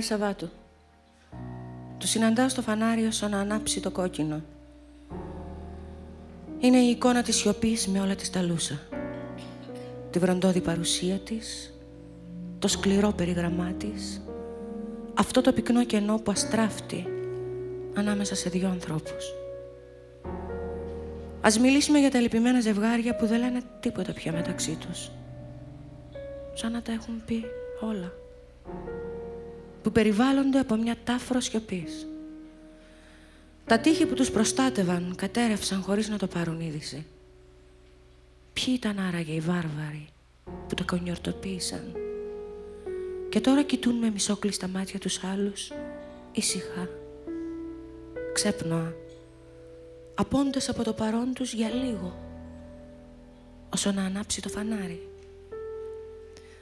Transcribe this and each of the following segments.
Βράδυ Σαββάτου. Του συναντάω στο φανάρι όσο να ανάψει το κόκκινο. Είναι η εικόνα της σιωπής με όλα της ταλούσα. Τη βροντόδη παρουσία της, το σκληρό περιγραμμά της, αυτό το πυκνό κενό που αστράφτει ανάμεσα σε δύο ανθρώπους. Ας μιλήσουμε για τα λυπημένα ζευγάρια που δεν λένε τίποτα πια μεταξύ τους. Σαν να τα έχουν πει όλα που περιβάλλονται από μια τάφρο σιωπής. Τα τείχη που τους προστάτευαν κατέρευσαν χωρίς να το πάρουν είδηση. Ποιοι ήταν άραγε οι βάρβαροι που τα κονιορτοποίησαν; Και τώρα κοιτούν με μισόκλειστα μάτια τους άλλους ήσυχα, ξέπνοα, απόντες από το παρόν τους για λίγο όσο να ανάψει το φανάρι.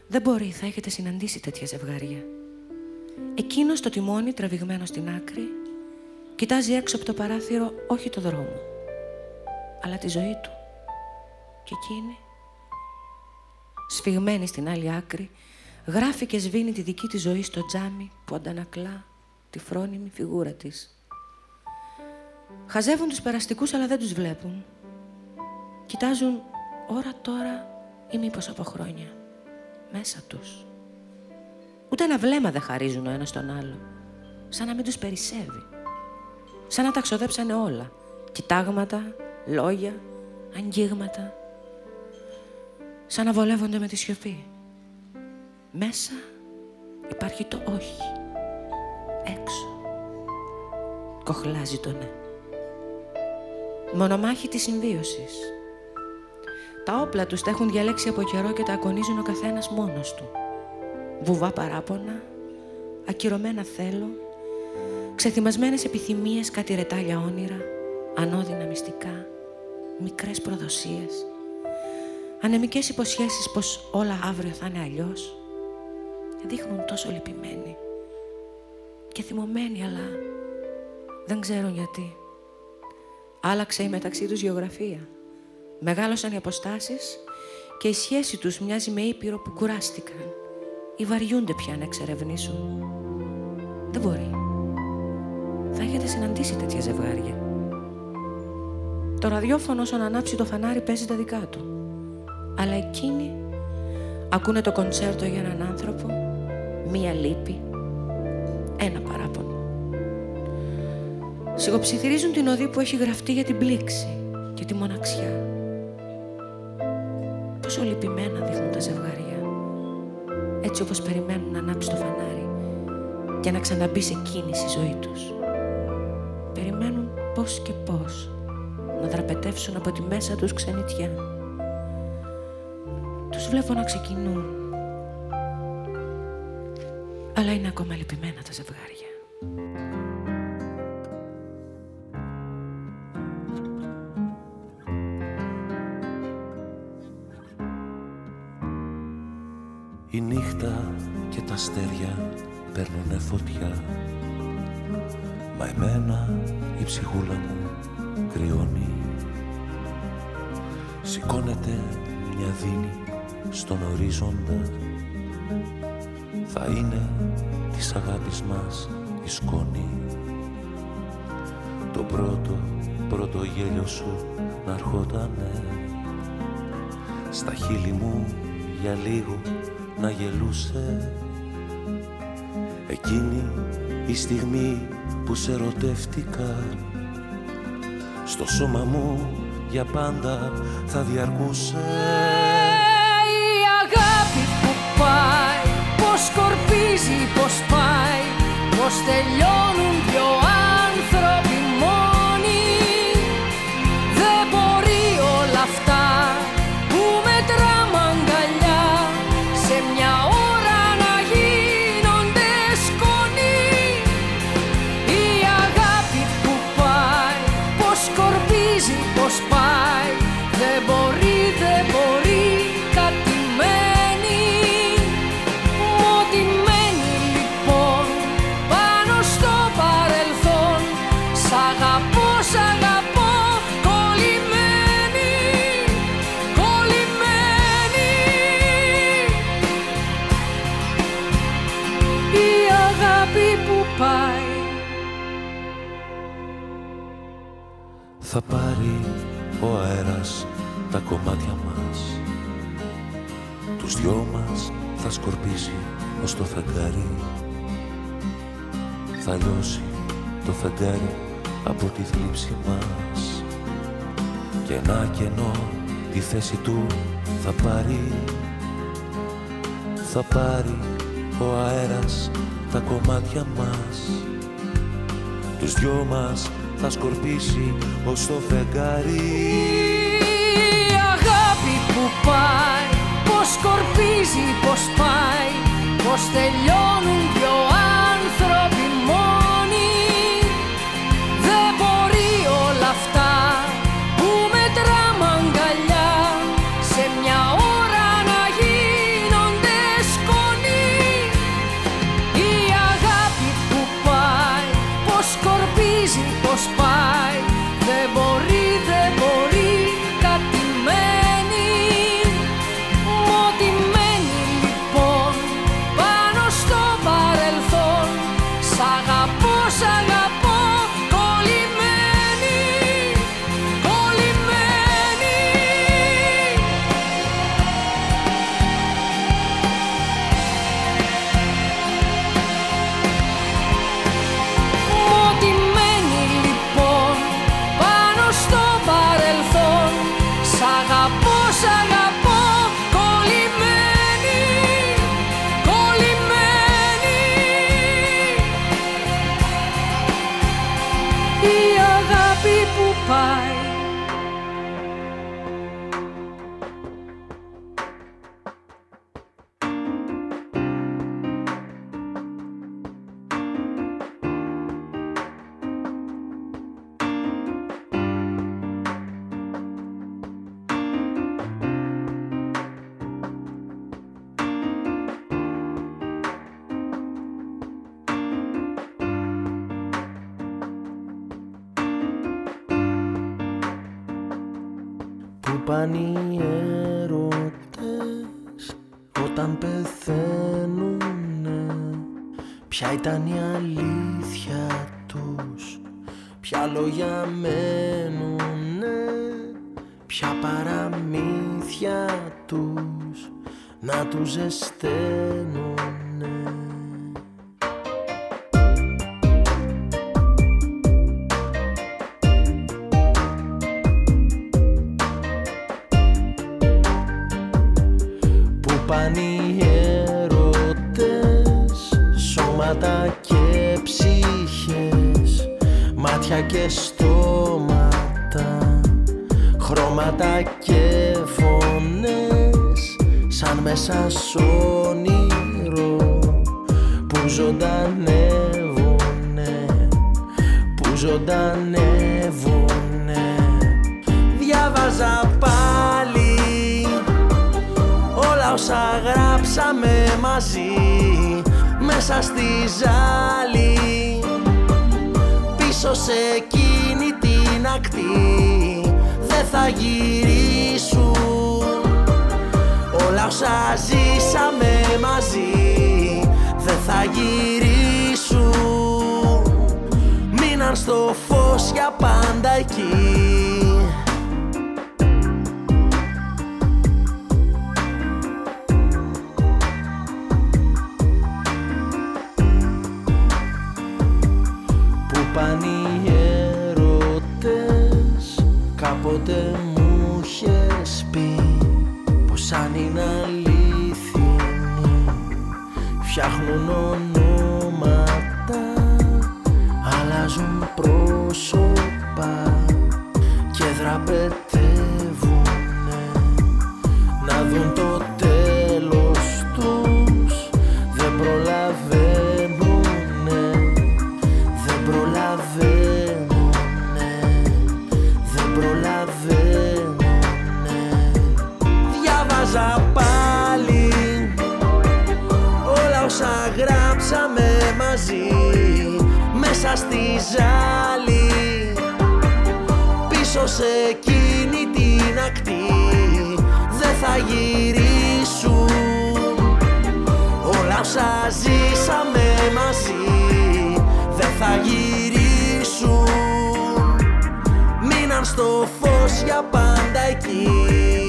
Δεν μπορεί, θα έχετε συναντήσει τέτοια ζευγάρια. Εκείνο το τιμόνι τραβηγμένο στην άκρη κοιτάζει έξω από το παράθυρο όχι το δρόμο, αλλά τη ζωή του. Και εκείνη, σφιγμένη στην άλλη άκρη, γράφει και σβήνει τη δική της ζωή στο τζάμι που αντανακλά τη φρόνιμη φιγούρα της. Χαζεύουν τους περαστικούς αλλά δεν τους βλέπουν. Κοιτάζουν ώρα τώρα ή μήπως από χρόνια. Μέσα τους. Ούτε ένα βλέμμα δεν χαρίζουν ο ένας τον άλλο. Σαν να μην τους περισσεύει. Σαν να τα ξοδέψανε όλα. Κοιτάγματα, λόγια, αγγίγματα. Σαν να βολεύονται με τη σιωπή. Μέσα υπάρχει το όχι. Έξω. Κοχλάζει το ναι. Μονομάχη της συμβίωσης. Τα όπλα τους τα έχουν διαλέξει από καιρό και τα ακονίζουν ο καθένας μόνος του βουβά παράπονα, ακυρωμένα θέλω, ξεθυμασμένες επιθυμίες, κάτι ρετάλια όνειρα, ανώδυνα μυστικά, μικρές προδοσίες, ανεμικές υποσχέσεις πως όλα αύριο θα είναι αλλιώς, δείχνουν τόσο λυπημένοι και θυμωμένοι, αλλά δεν ξέρουν γιατί. Άλλαξε η μεταξύ τους γεωγραφία. Μεγάλωσαν οι αποστάσεις και η σχέση τους μοιάζει με ήπειρο που κουράστηκαν ή βαριούνται πια να εξερευνήσουν. Δεν μπορεί. Θα έχετε συναντήσει τέτοια ζευγάρια. Το ραδιόφωνο όσον ανάψει το φανάρι παίζει τα δικά του. Αλλά εκείνοι ακούνε το κονσέρτο για έναν άνθρωπο, μία λύπη, ένα παράπονο. Σιγοψιθυρίζουν την οδή που έχει γραφτεί για την πλήξη και τη μοναξιά. Πόσο λυπημένα δείχνουν τα ζευγάρια έτσι όπως περιμένουν να ανάψει το φανάρι και να ξαναμπεί σε κίνηση η ζωή τους. Περιμένουν πώς και πώς να δραπετεύσουν από τη μέσα τους ξενιτιά. Τους βλέπω να ξεκινούν, αλλά είναι ακόμα λυπημένα τα ζευγάρια. Ψυχούλα μου κρυώνει. Σηκώνεται μια δίνη στον ορίζοντα. Θα είναι της αγάπης μας η σκόνη. Το πρώτο, πρώτο γέλιο σου να ερχότανε Στα χείλη μου για λίγο να γελούσε. Εκείνη η στιγμή που σε ρωτεύτηκα Στο σώμα μου για πάντα θα διαρκούσε. Η αγάπη που πάει, πως σκορπίζει, πως πάει Πως τελειώνουν ως το φεγγάρι Θα λιώσει το φεγγάρι από τη θλίψη μας. Και ένα κενό τη θέση του θα πάρει Θα πάρει ο αέρας τα κομμάτια μας. Τους δυο μας θα σκορπίσει ως το φεγγάρι. Πάει Πως σκορπίζει, πως πάει Πως τελειώνουν δυο tus estrellas. πάλι Όλα όσα γράψαμε μαζί. Μέσα στη ζάλη Πίσω σε εκείνη την ακτή. Δεν θα γυρίσουν Όλα όσα ζήσαμε μαζί. Δεν θα γυρίσουν. Μείναν στο φως για πάντα εκεί.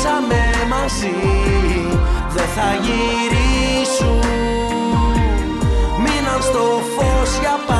ζήσαμε μαζί. Δεν θα γυρίσουν. Μείναν στο φως για πάντα.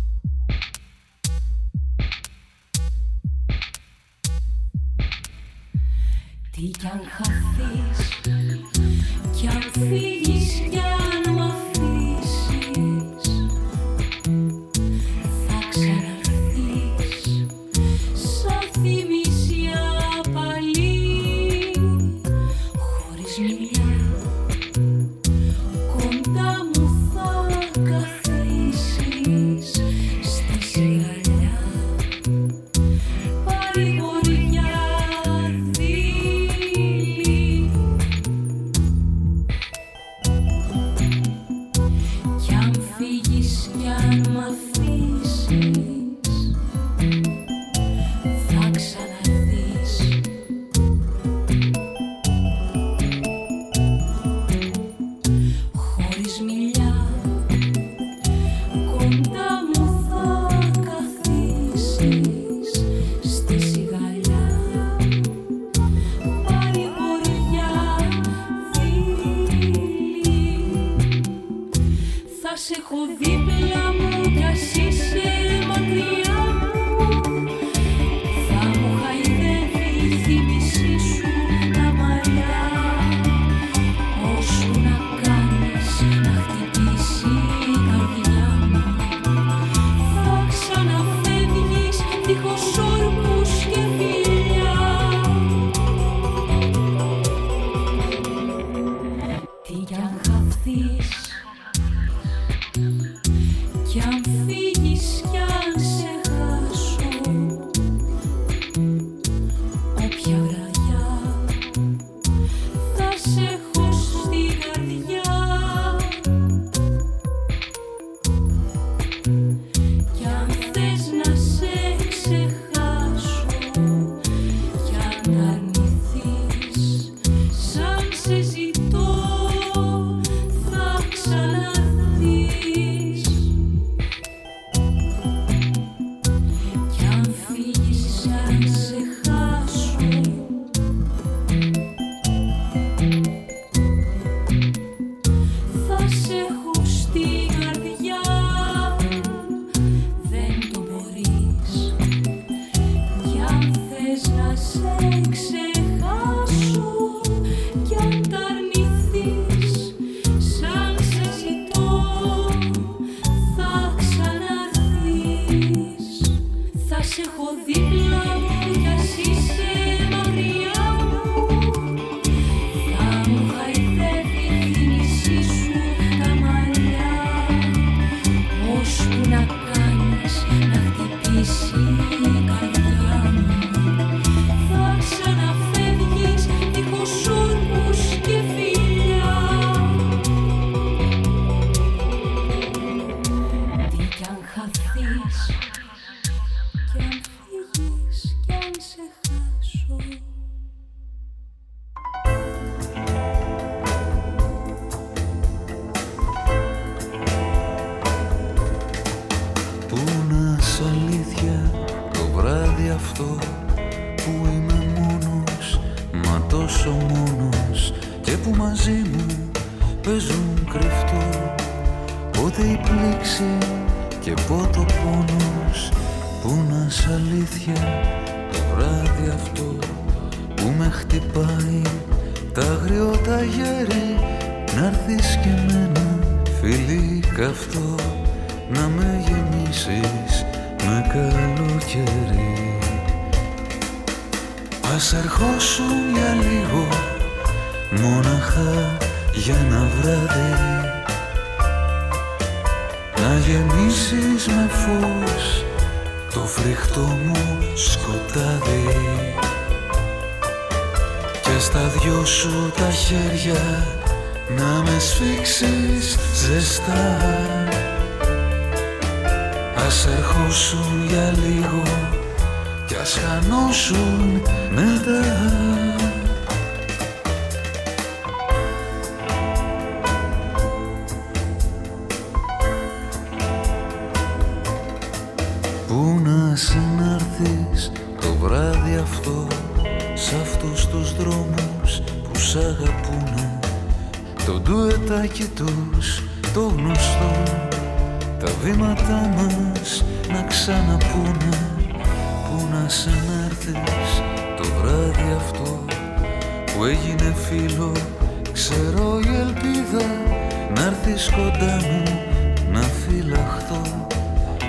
existe.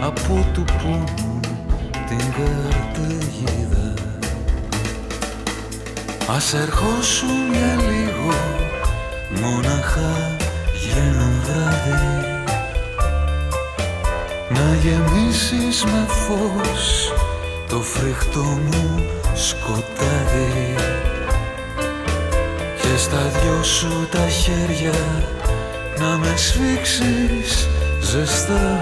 Από του πόνου την καρτεγίδα Ας ερχόσουν για λίγο μόναχα για ένα βράδυ. Να γεμίσεις με φως το φρικτό μου σκοτάδι. Και στα δυο σου τα χέρια να με σφίξεις ζεστά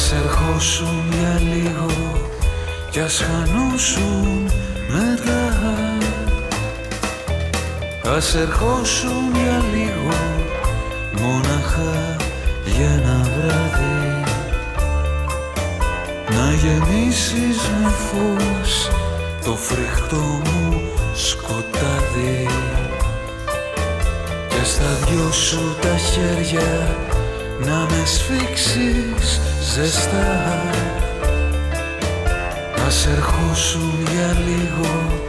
Ας ερχόσουν για λίγο κι ας χανούσουν μετά. Ας ερχόσουν για λίγο Μόναχα για ένα βράδυ. Να γεμίσεις με φως Το φρικτό μου σκοτάδι. Και στα δυο σου τα χέρια Να με σφίξεις ζεστά. Ας ερχόσουν για λίγο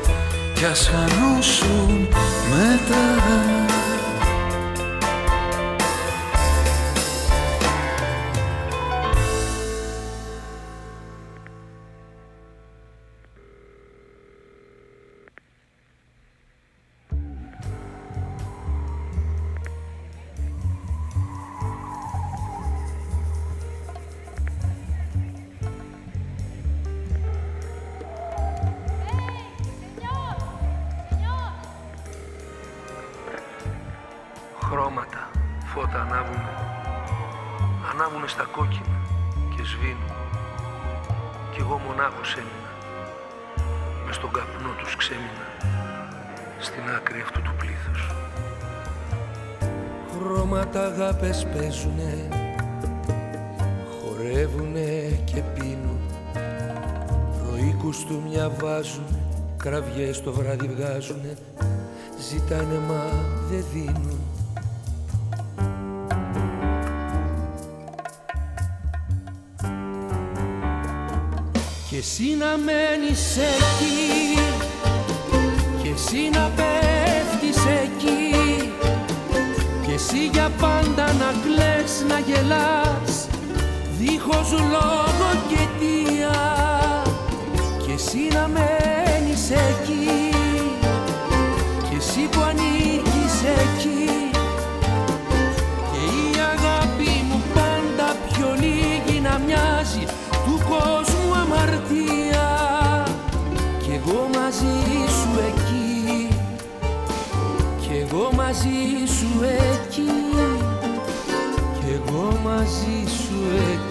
κι ας χανούσουν μετά Ζητάνε μα δεν δίνουν. Και εσύ να μένεις εκεί Και εσύ να πέφτεις εκεί Και εσύ για πάντα να κλαις, να γελάς Δίχως λόγο και αιτία. Και εσύ να μένεις εκεί εγώ μαζί σου εκεί. Κι εγώ μαζί σου εκεί. Κι εγώ μαζί σου εκεί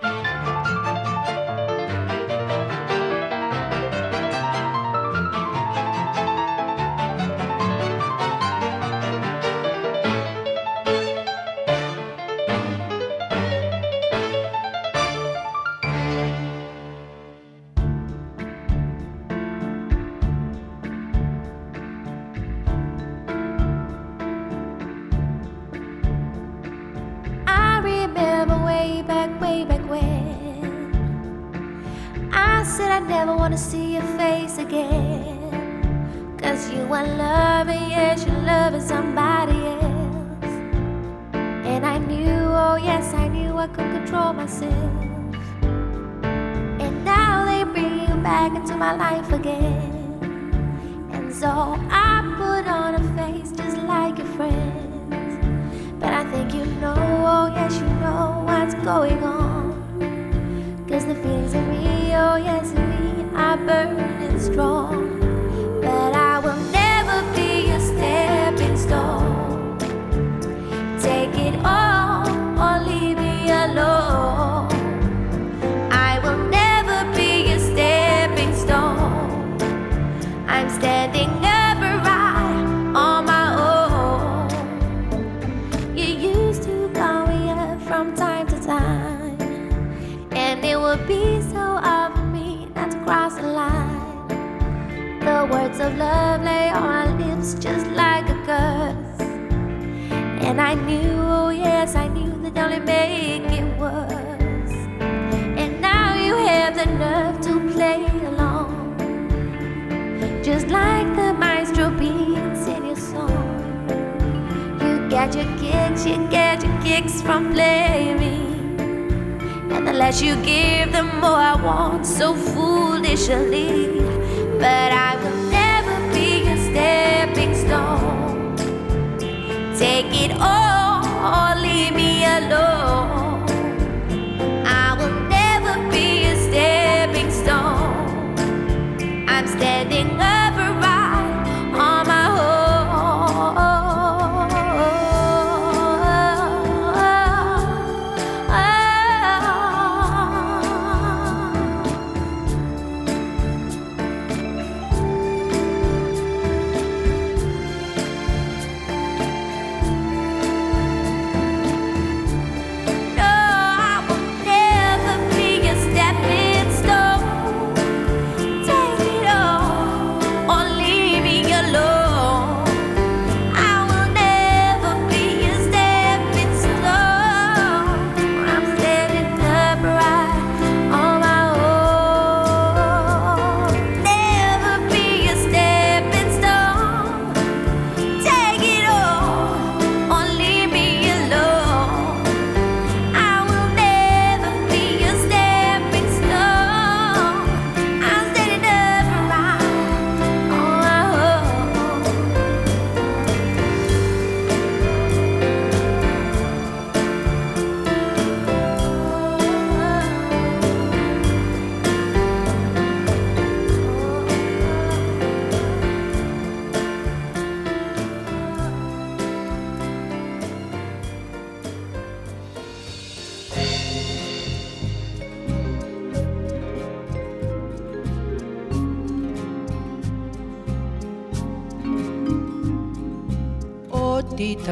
I knew, oh yes, I knew that only make it worse. And now you have the nerve to play along, just like the maestro beats in your song. You get your kicks, you get your kicks from playing. And the less you give, the more I want, so foolishly. But I will never be a stepping Take it all, leave me alone.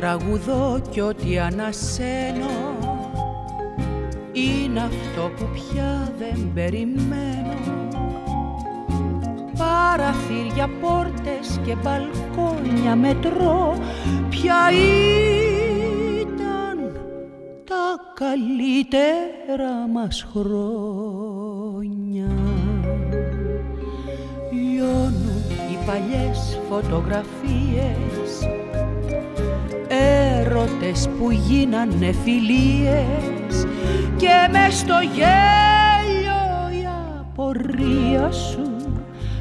Τραγουδώ και ό,τι ανασένω. Είναι αυτό που πια δεν περιμένω. Παραθύρια, πόρτες και μπαλκόνια μετρώ. Ποια ήταν τα καλύτερα μας χρόνια. Λιώνουν οι παλιές φωτογραφίες Έρωτες που γίνανε φιλίες Και μες στο γέλιο η απορία σου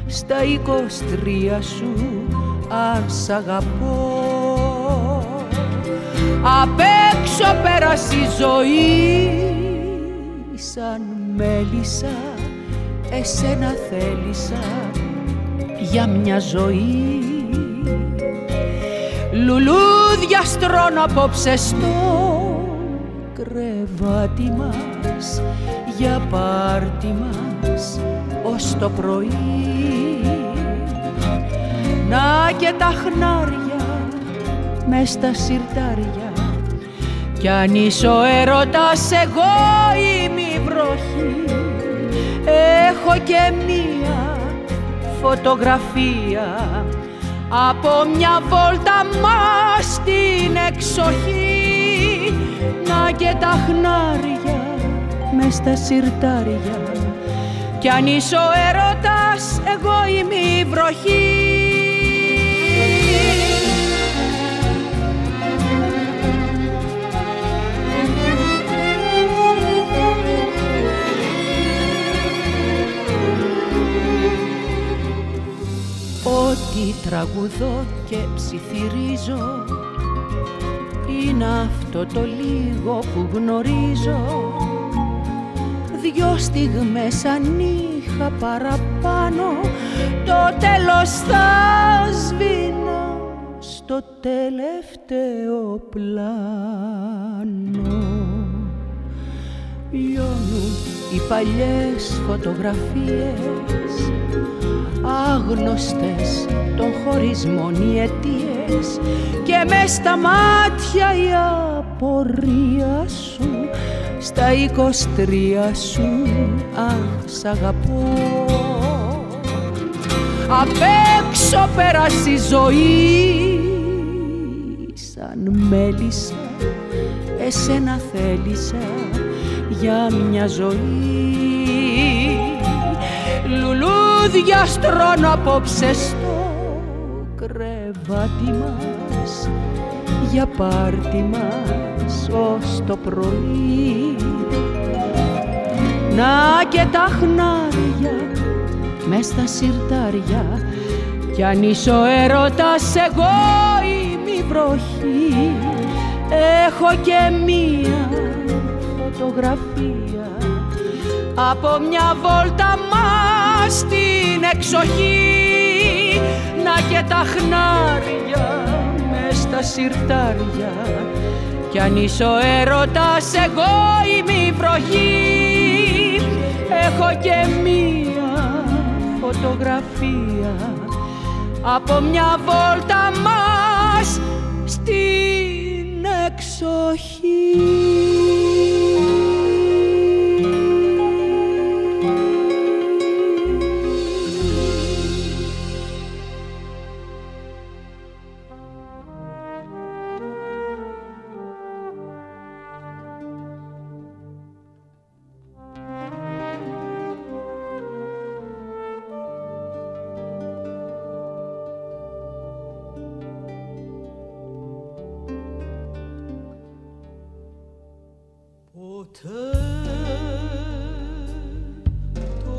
στα εικοστρία σου αν σ' αγαπώ. Απ' έξω πέρασε η ζωή σαν μέλισσα εσένα θέλησα για μια ζωή Λουλούδια στρώνω απόψε στο κρεβάτι μας. Για πάρτι μας ως το πρωί. Να και τα χνάρια μες στα σιρτάρια. Κι αν είσαι ο έρωτας εγώ είμαι η βροχή. Έχω και μία φωτογραφία από μια βόλτα μας στην εξοχή Να και τα χνάρια μες στα σιρτάρια κι αν είσαι ο έρωτας, εγώ είμαι η βροχή. Ό,τι τραγουδώ και ψιθυρίζω. Είναι αυτό το λίγο που γνωρίζω. Δυο στιγμές αν είχα παραπάνω. Το τέλος θα σβήνω στο τελευταίο πλάνο. Λιώνουν οι παλιές φωτογραφίες άγνωστες των χωρισμών οι αιτίες και μες στα μάτια η απορία σου στα εικοστρία σου αν σ' αγαπώ. Απ' έξω πέρασε η ζωή σαν μέλισσα εσένα θέλησα για μια ζωή Λουλούδια στρώνω απόψε στο κρεβάτι μας. Για πάρτι μας ως το πρωί. Να και τα χνάρια μες στα σιρτάρια. Κι αν είσαι ο έρωτας εγώ είμαι η βροχή. Έχω και μία φωτογραφία από μια βόλτα μας στην εξοχή να και τα χνάρια στα σιρτάρια. Κι αν είσαι ο έρωτας εγώ είμαι η βροχή. Έχω και μία φωτογραφία από μια βόλτα μας στην εξοχή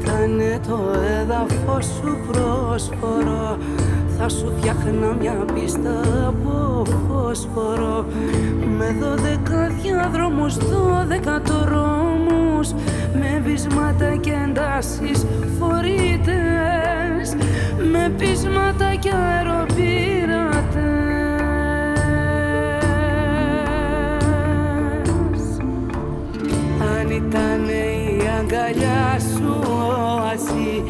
ήταν το έδαφος σου πρόσφορο. Θα σου φτιάχνα μια πίστα από φόσφορο. Με δώδεκα διαδρόμους, δώδεκα τρόμους. Με βυσμάτα και εντάσεις φορείτε Με πείσματα και αεροπύρατες. Ήταν αγκαλιά σου όαση.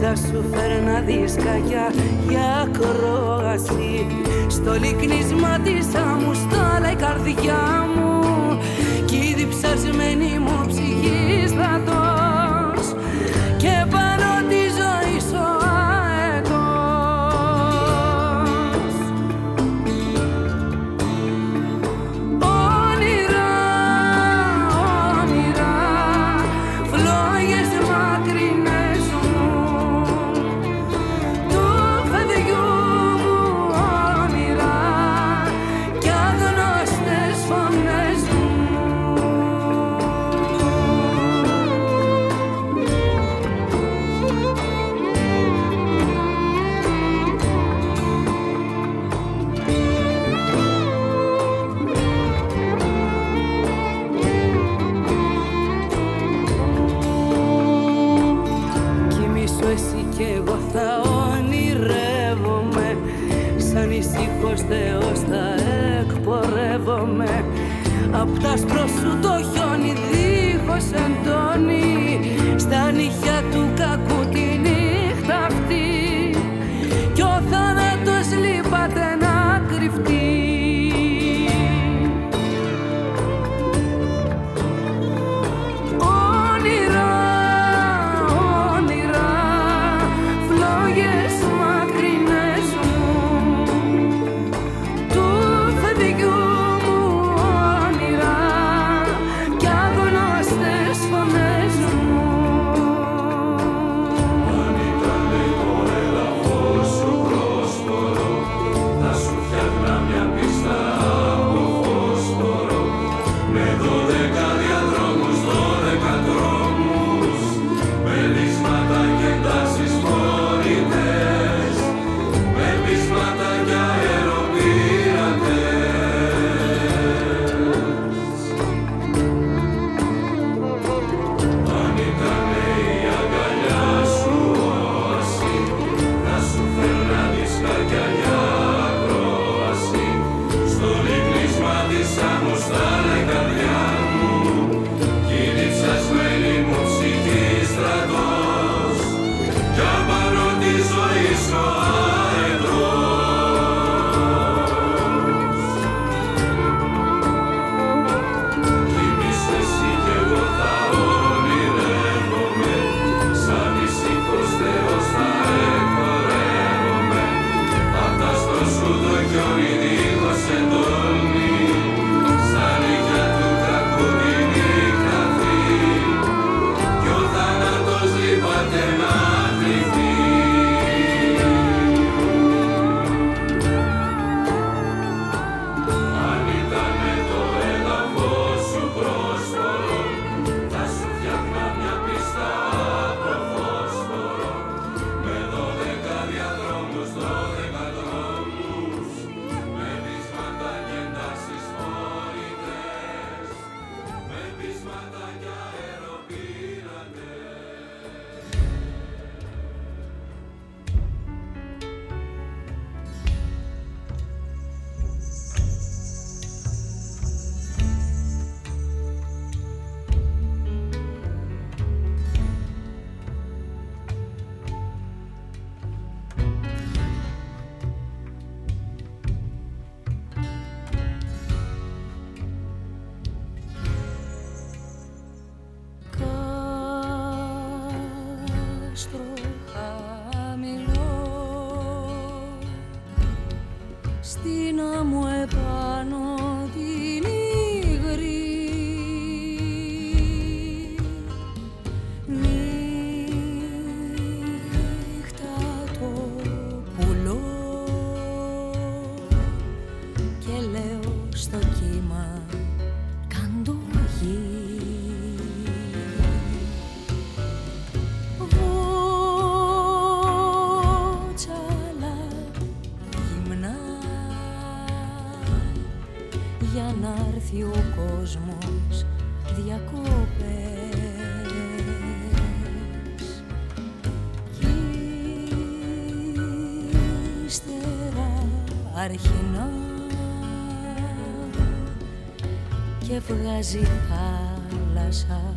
Θα σου φέρνα δισκακιά για κρόαση στο λυκνίσμα της μου στάλα η καρδιά μου. Κι η διψασμένη μου ψυχής θα και παρότι βγάζει θάλασσα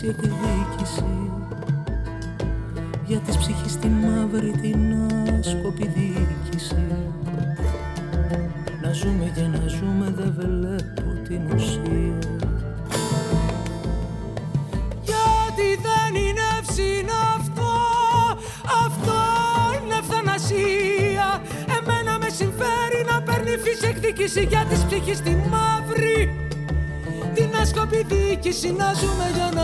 τη εκδίκησης για τις ψυχής στη μαύρη την άσκοπη διοίκηση να ζούμε για να ζούμε δεν βλέπω την ουσία. Γιατί δεν είναι ευσυνό αυτό αυτό είναι ευθανασία. Εμένα με συμφέρει να παίρνει φύση εκδίκηση για τις ψυχής τη μαύρη την άσκοπη διοίκηση να ζούμε για να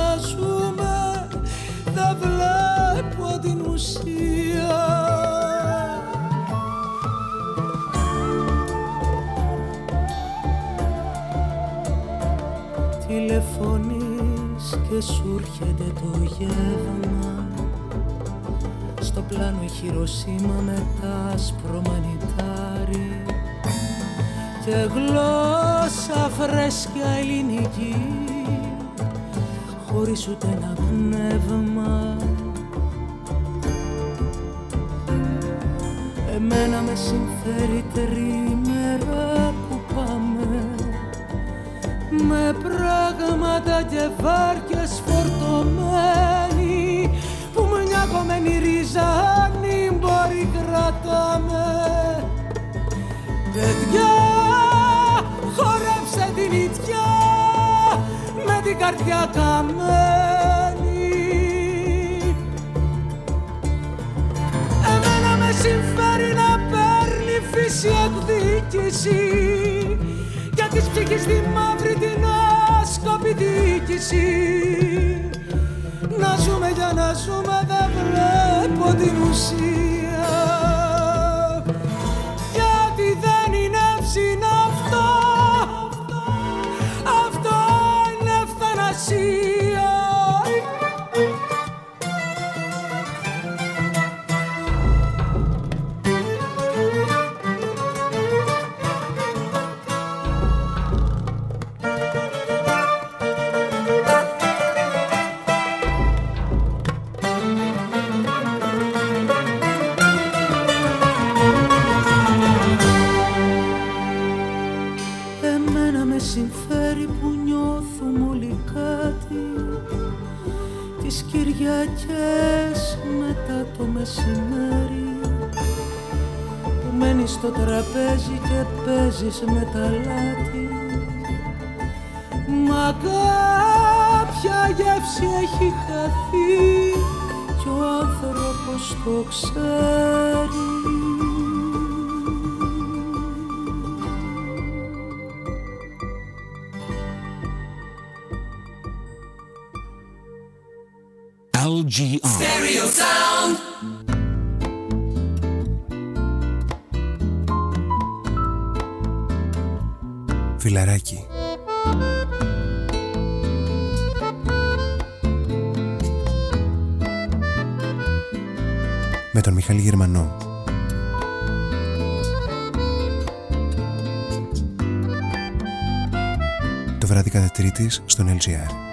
Τηλεφωνείς και σου έρχεται το γεύμα. Στο πλάνο η Χειροσύμα με τα άσπρο μανιτάρι. Και γλώσσα φρέσκια ελληνική χωρίς ούτε ένα πνεύμα. Εμένα με συμφέρει τρίμερα που πάμε με πράγματα και βάρκες φορτωμένοι που μια κομμένη ρίζα μπορεί κρατάμε. Παιδιά την ιτιά με την καρδιά καμένη. Εμένα με συμφέρει να παίρνει φύση εκδίκηση για της ψυχής τη μαύρη την άσκοπη δίκηση να ζούμε για να ζούμε δεν βλέπω την ουσία κατά τρίτης στον LGR.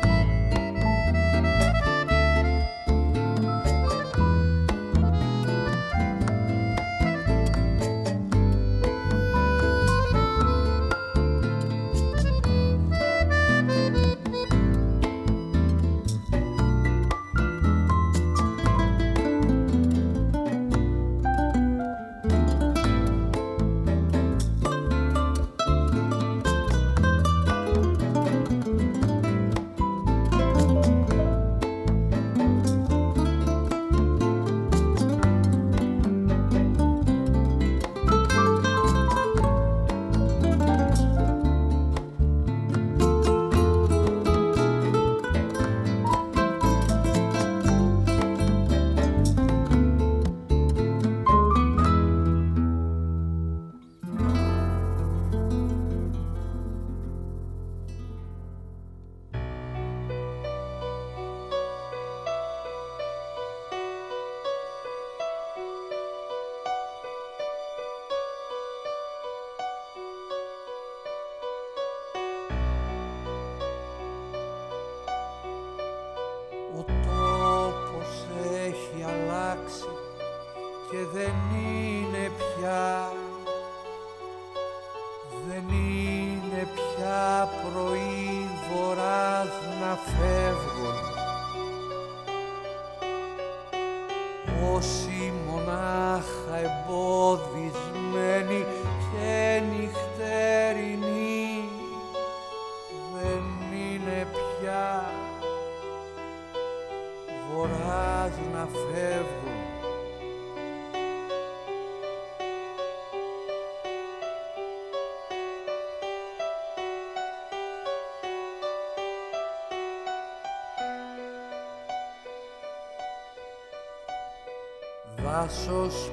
pasos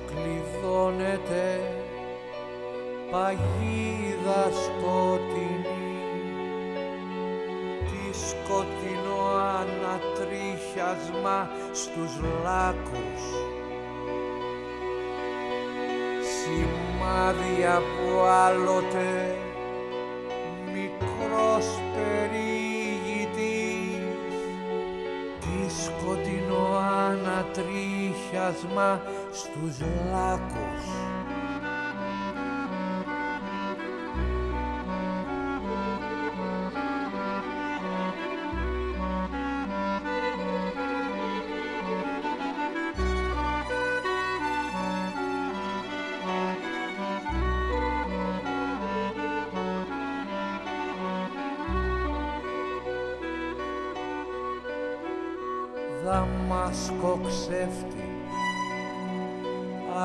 Δαμάσκο ξέφτη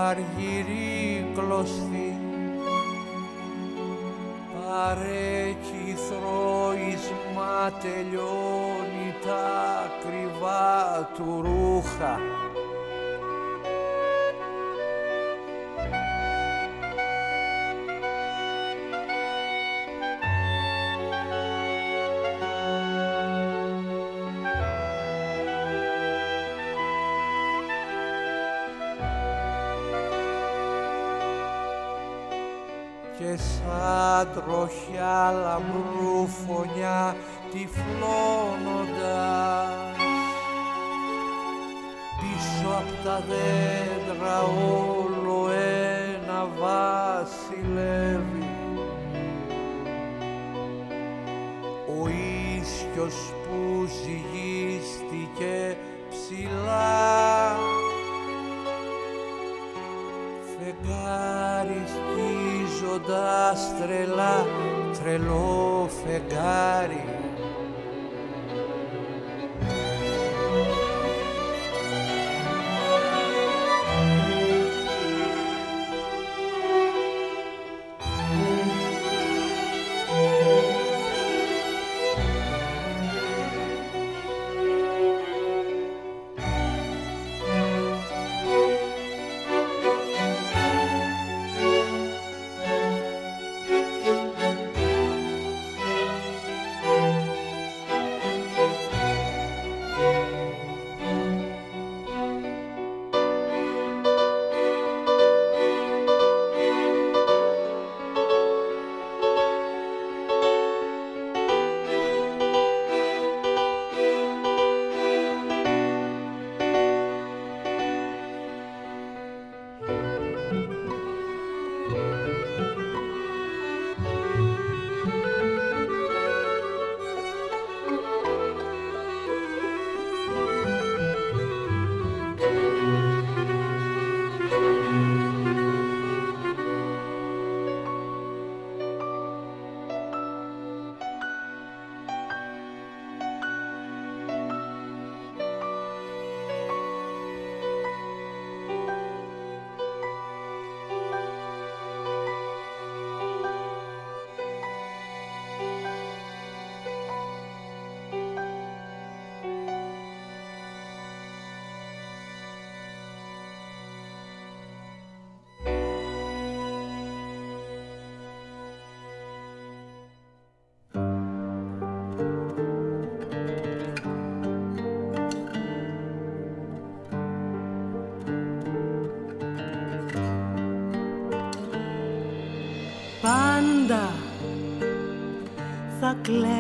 αργυρή κλωστή και σαν τροχιά λαμπρού φωνιά τυφλώνοντας. Πίσω απ' τα δέντρα όλο ένα βασιλεύει. Ο ίσιος που ζυγίστηκε da tre lo fegare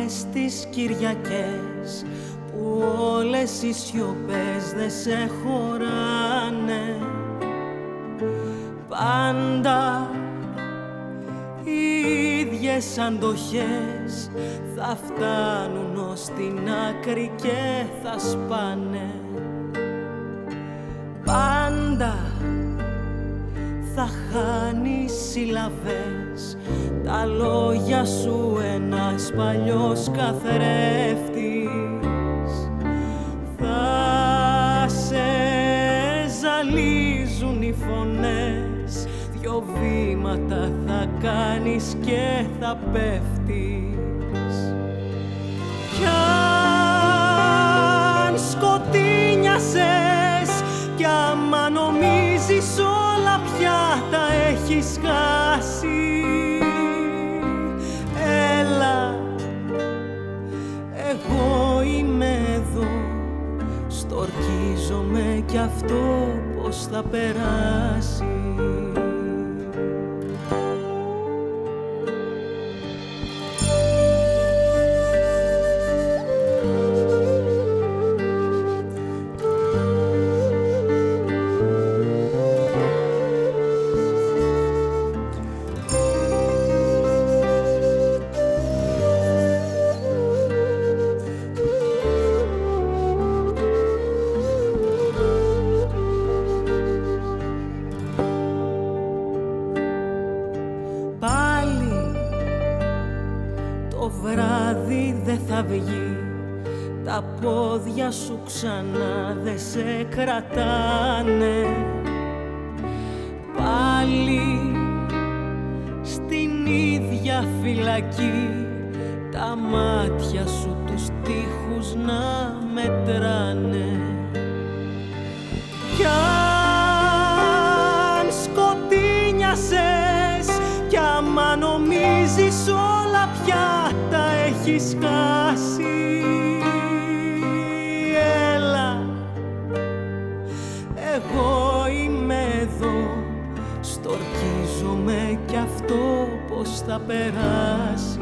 θα κλαις τις Κυριακές που όλες οι σιωπές δεν σε χωράνε. Πάντα οι ίδιες αντοχές θα φτάνουν ως την άκρη και θα σπάνε. Πάντα θα χάνεις σύλλαβες τα λόγια σου ένας παλιός καθρέφτης. Θα σε ζαλίζουν οι φωνές. Δυο βήματα θα κάνεις και θα πέφτεις αυτό πως θα περάσει βράδυ δεν θα βγει. Τα πόδια σου ξανά δεν σε κρατάνε. Πάλι στην ίδια φυλακή Τα μάτια σου τους τείχους να μετράνε. Κι έχεις χάσει Έλα, εγώ είμαι εδώ. Στορκίζομαι κι αυτό πως θα περάσει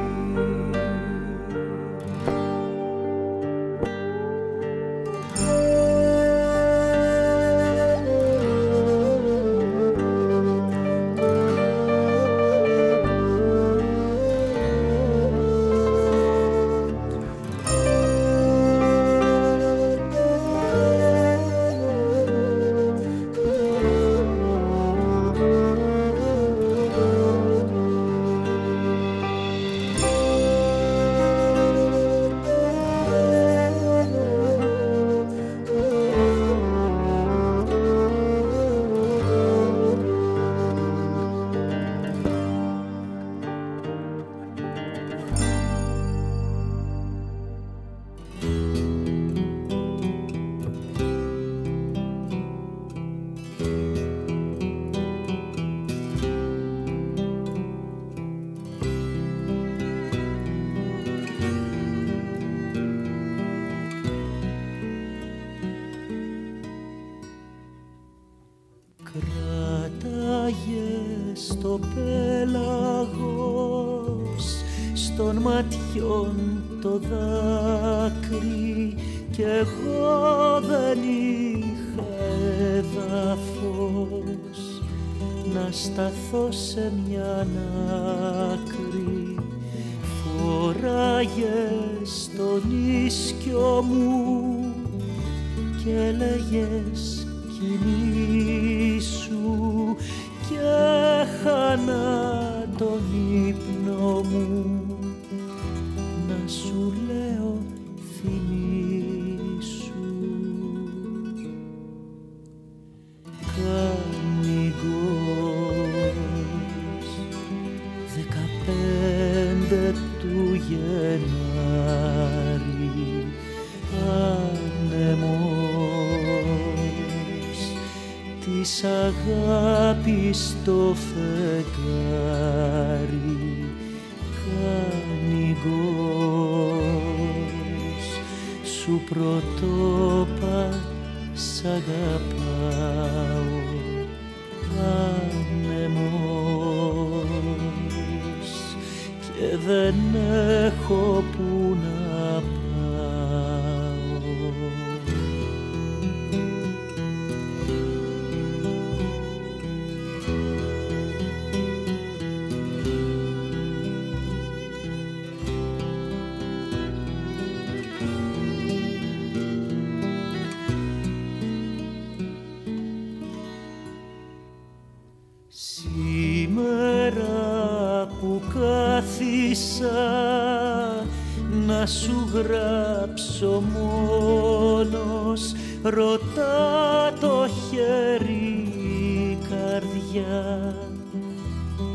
να σου γράψω μόνος. Ρωτά το χέρι η καρδιά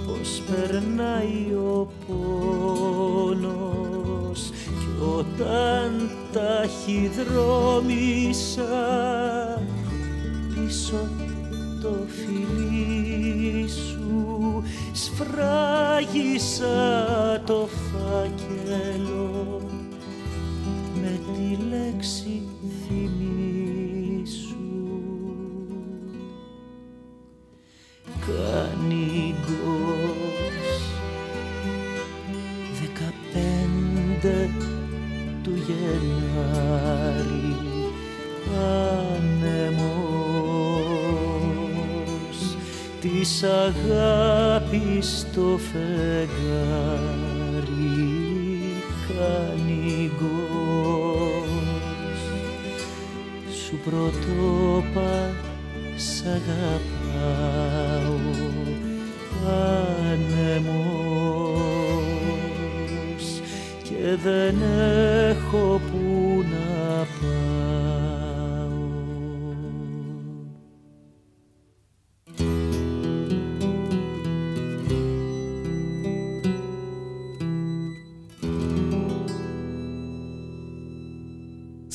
πως περνάει ο πόνος. Κι όταν ταχυδρόμησα πίσω το φιλί σου σφράγισα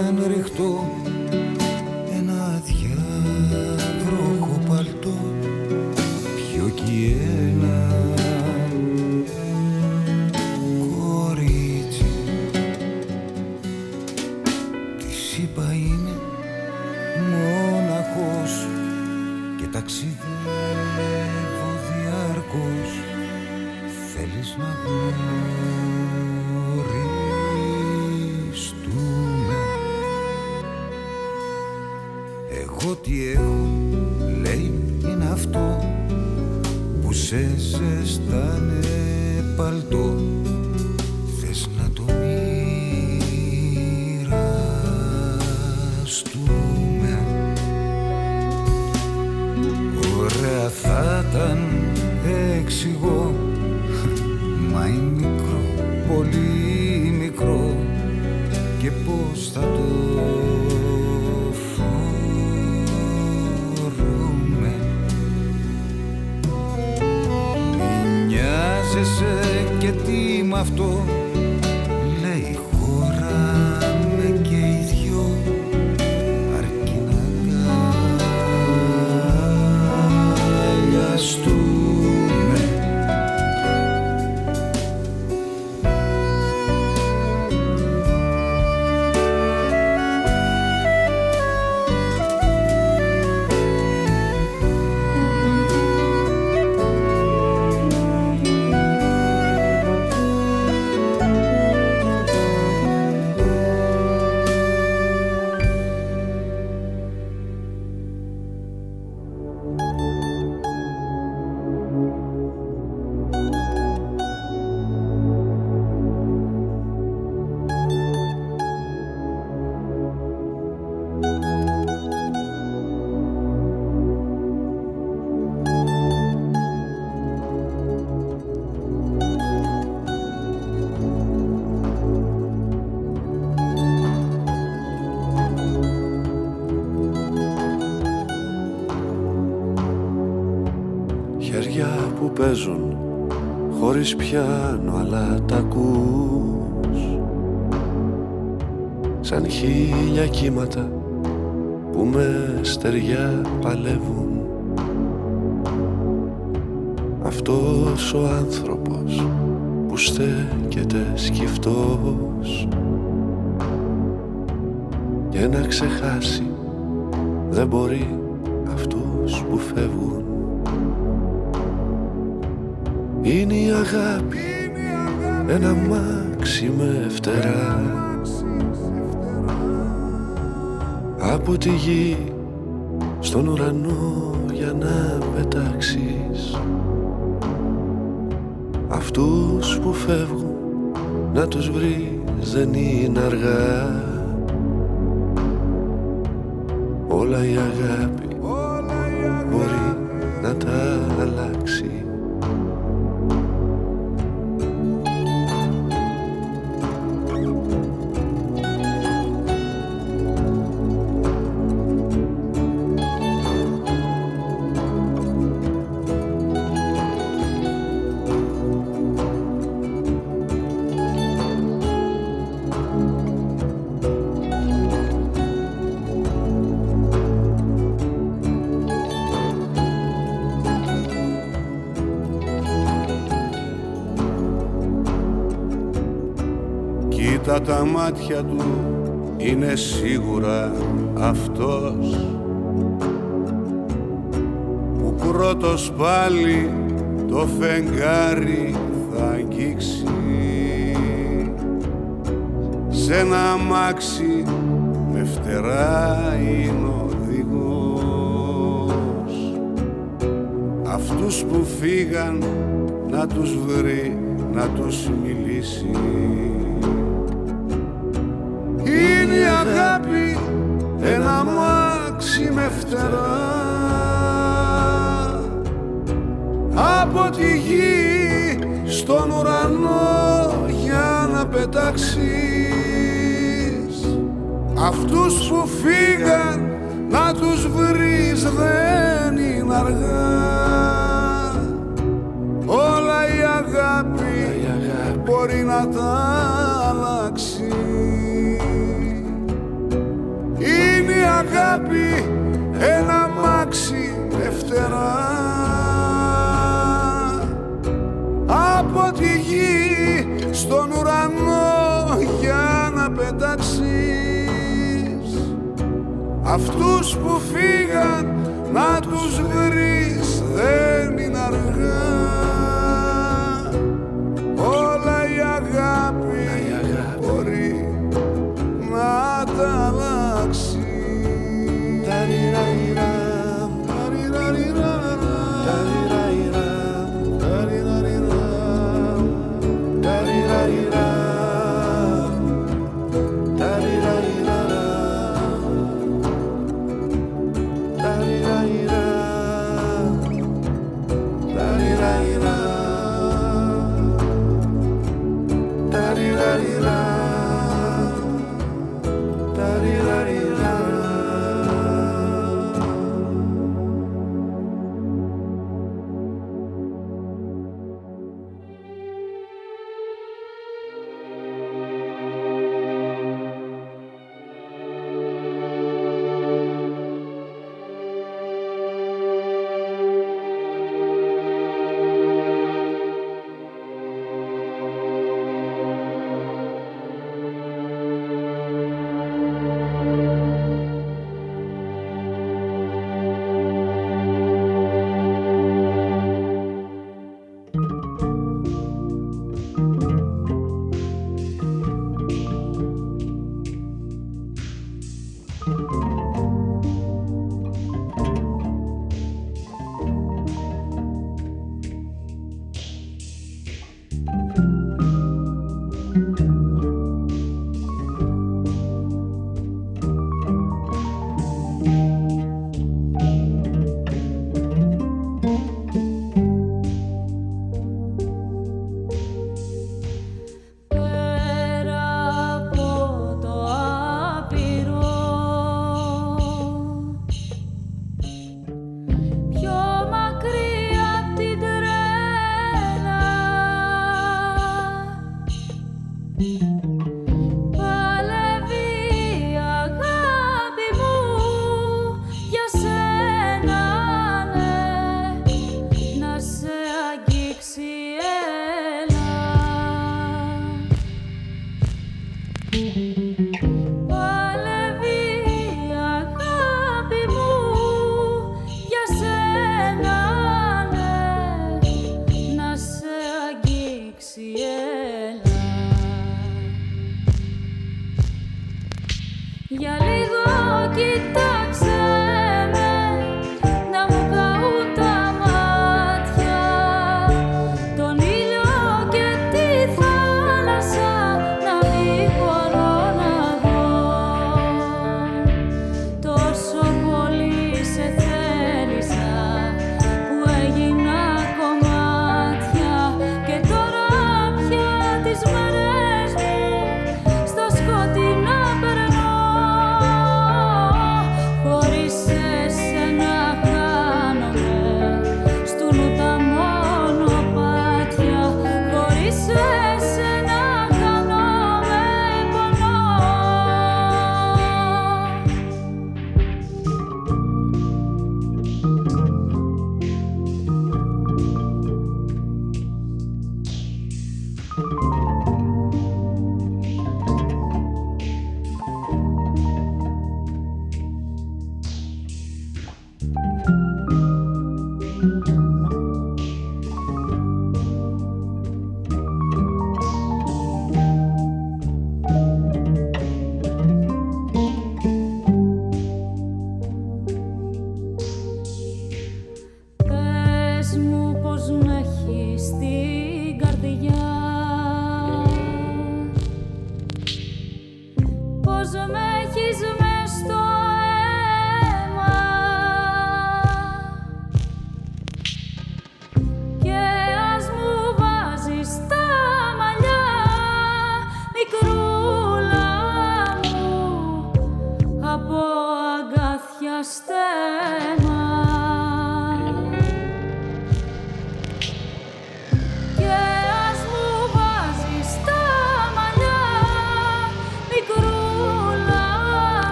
ήταν ρηχτό χωρίς πιάνο αλλά τα ακούς. Σαν χίλια κύματα που με στεριά παλεύουν. Αυτός ο άνθρωπος που στέκεται σκυφτός. Και να ξεχάσει δεν μπορεί ένα μάξι με φτερά. Από τη γη στον ουρανό για να πετάξεις. Αυτούς που φεύγουν να τους βρεις δεν είναι αργά τα μάτια του είναι σίγουρα αυτός. Που πρώτος πάλι το φεγγάρι θα αγγίξει. Σε ένα αμάξι με φτερά είναι οδηγός. Αυτούς που φύγαν να τους βρει να τους μιλήσει μάξι με φτερά από τη γη στον ουρανό για να πετάξεις. Αυτούς που φύγαν να τους βρεις δεν είναι αργά. Όλα η αγάπη, μπορεί να τα αλλάξει. Αγάπη αυτούς που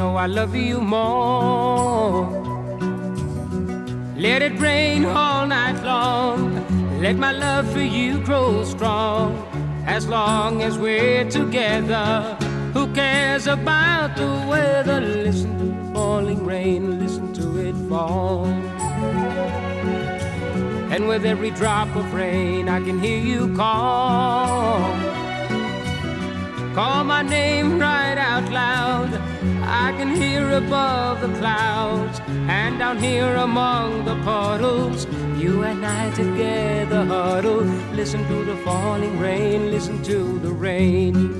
know I love you more. Let it rain all night long. Let my love for you grow strong. As long as we're together, who cares about the weather? Listen to the falling rain, listen to it fall. And with every drop of rain, I can hear you call. Call my name right out loud. Can hear above the clouds and down here among the puddles. You and I together huddle. Listen to the falling rain, listen to the rain.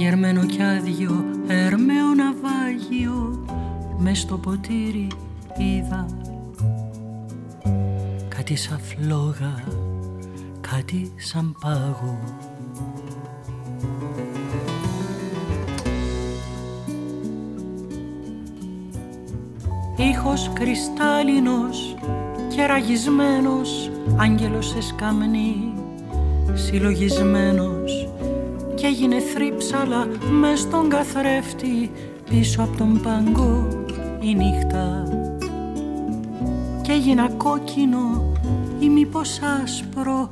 Γερμένο κι άδειο έρμεο ναυάγιο μες στο ποτήρι είδα. Κάτι σαν φλόγα, κάτι σαν πάγο. Ήχος κρυστάλλινος και ραγισμένος Άγγελος σε σκαμνή Συλλογισμένος Κι έγινε θρύψαλα μες στον καθρέφτη Πίσω από τον πάγκο η νύχτα. Κι έγινα κόκκινο ή μήπως άσπρο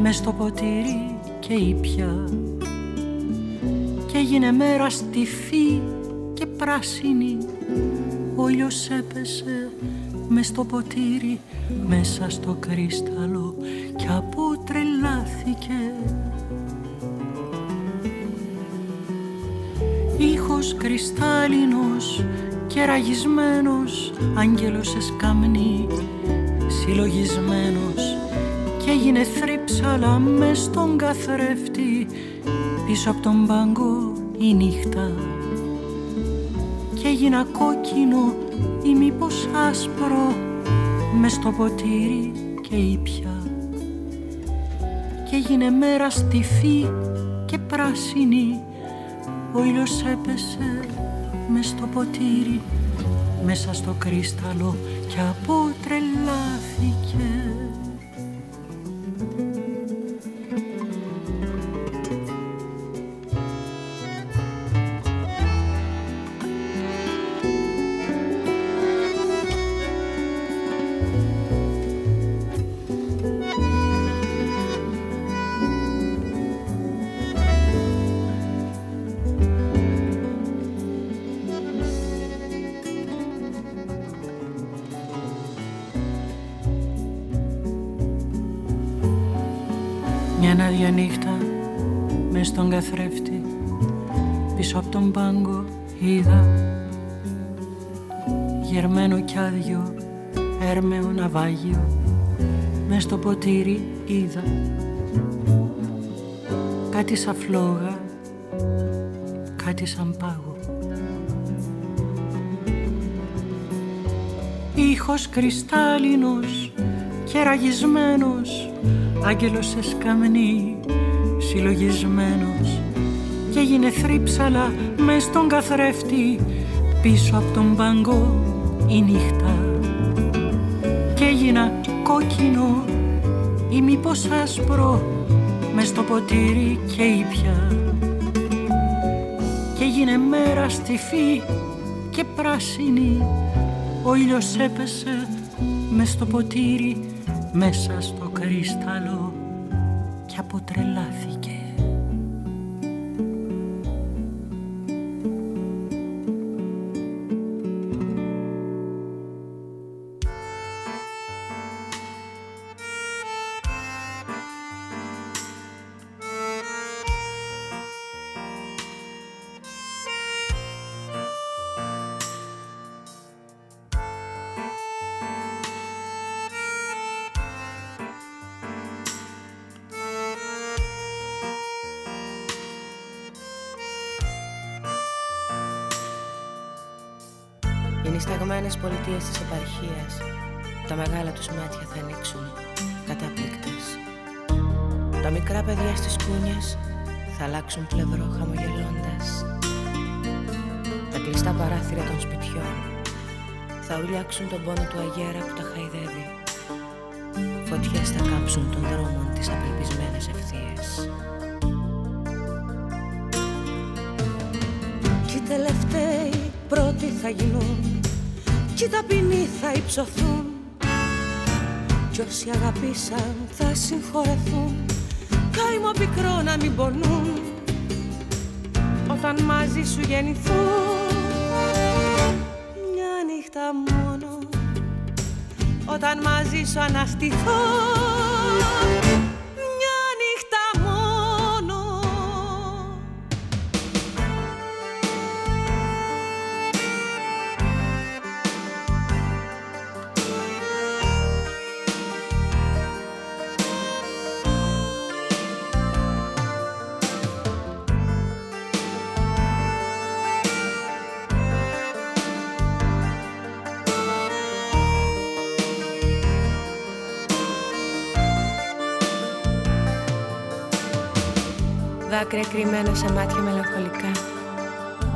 Μες στο ποτήρι και ήπια Κι έγινε μέρα στιφή και πράσινη ο ήλιος έπεσε μες στο ποτήρι μέσα στο κρίσταλο και αποτρελάθηκε Ήχος κρυστάλλινος και ραγισμένος άγγελος σε σκαμνή συλλογισμένος. Και έγινε θρύψαλα μες στον καθρέφτη πίσω από τον πάγκο η νύχτα. Και έγινα κόκκινο ή μήπως άσπρο μες στο ποτήρι και ήπια. Και έγινε μέρα στιφή και πράσινη ο ήλιος έπεσε μες στο ποτήρι μέσα στο κρίσταλο και αποτρελάθηκε νύχτα μες στον καθρέφτη πίσω από τον πάγκο είδα γερμένο κι άδειο έρμεο ναυάγιο. Μες στο ποτήρι είδα κάτι σαν φλόγα κάτι σαν πάγο. Ήχος κρυστάλλινος και ραγισμένος άγγελος σε σκαμνή συλλογισμένος και έγινε θρύψαλα μες στον καθρέφτη πίσω από τον πάγκο η νύχτα. Και έγινα κόκκινο ή μήπως άσπρο μες στο ποτήρι και ήπια και έγινε μέρα στιφή και πράσινη ο ήλιος έπεσε μες στο ποτήρι μέσα στο κρύσταλλο σπιτιών θα ουλιάξουν τον πόνο του αγέρα που τα χαϊδεύει. φωτιές θα κάψουν τον δρόμο τις απελπισμένες ευθείες. Κι οι τελευταίοι πρώτοι θα γίνουν κι οι ταπεινοί θα υψωθούν κι όσοι αγαπήσαν θα συγχωρεθούν Κάιμο πικρό να μην πονούν Όταν μαζί σου γεννηθούν Μια νύχτα μόνο Όταν μαζί σου αναστηθώ δάκρυα κρυμμένα σε μάτια μελαγχολικά.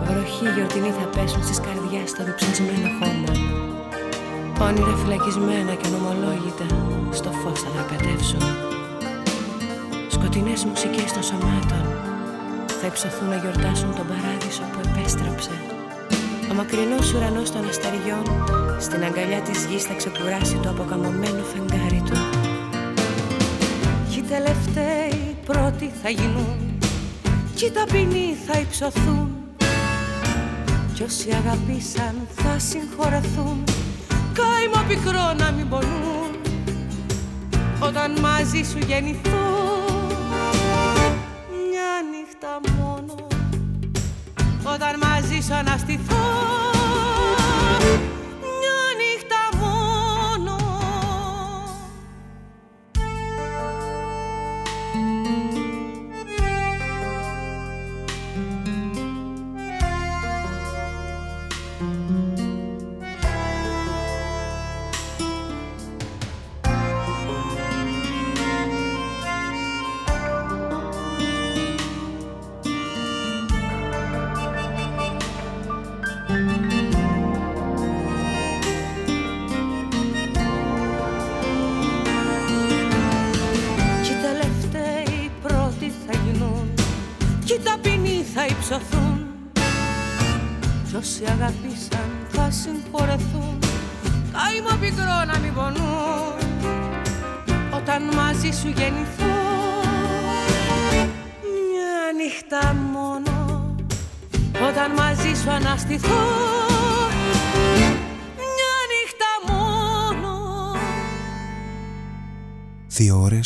Βροχή γιορτινή θα πέσουν στις καρδιάς στο διψασμένο χώμα. Όνειρα φυλακισμένα και νομολόγητα στο φως θα δραπετεύσουν. Σκοτεινές μουσικές των σωμάτων θα υψωθούν να γιορτάσουν τον παράδεισο που επέστρεψε. Ο μακρινός ουρανός των αστεριών στην αγκαλιά της γης θα ξεκουράσει το αποκαμωμένο φεγγάρι του. Και οι τελευταίοι πρώτοι θα γίνουν κι οι ταπεινοί θα υψωθούν. Κι όσοι αγαπήσαν θα συγχωρεθούν. Κάιμο πικρό να μην πονούν όταν μαζί σου γεννηθούν. Μια νύχτα μόνο όταν μαζί σου αναστηθούν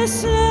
Yes.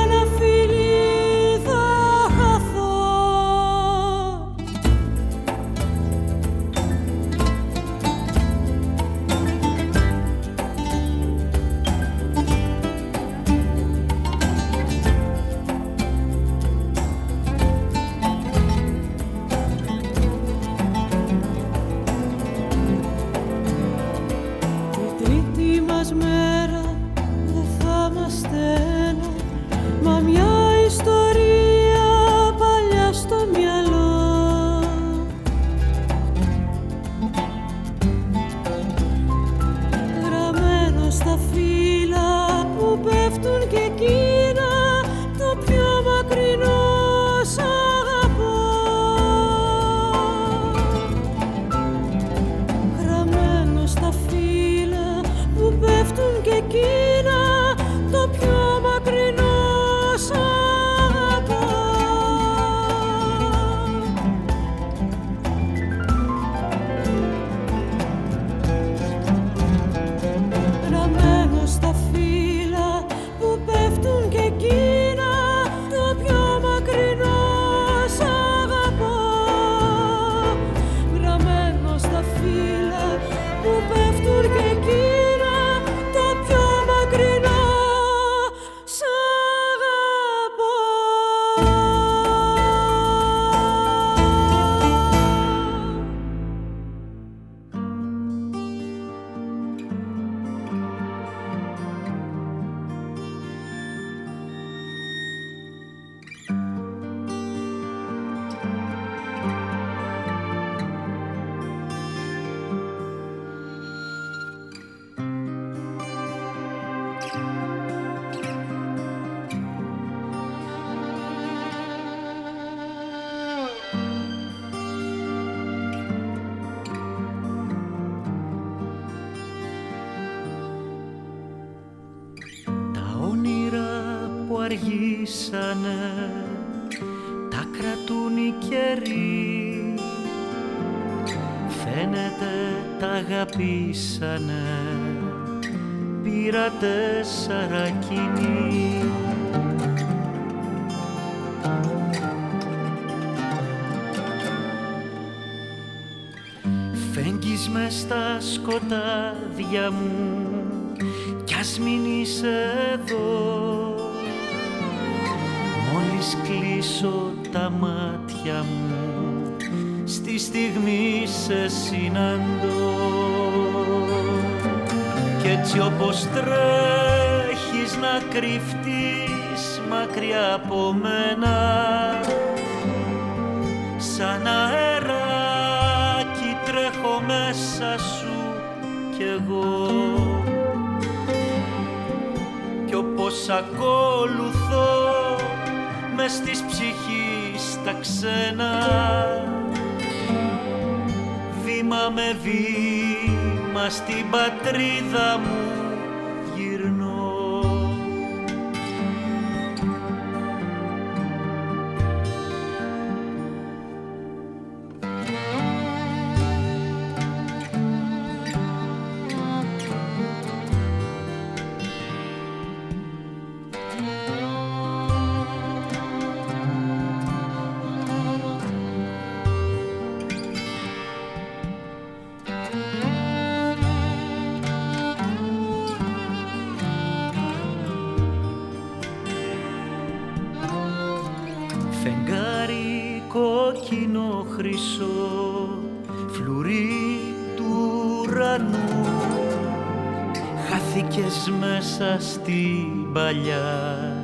Στην παλιά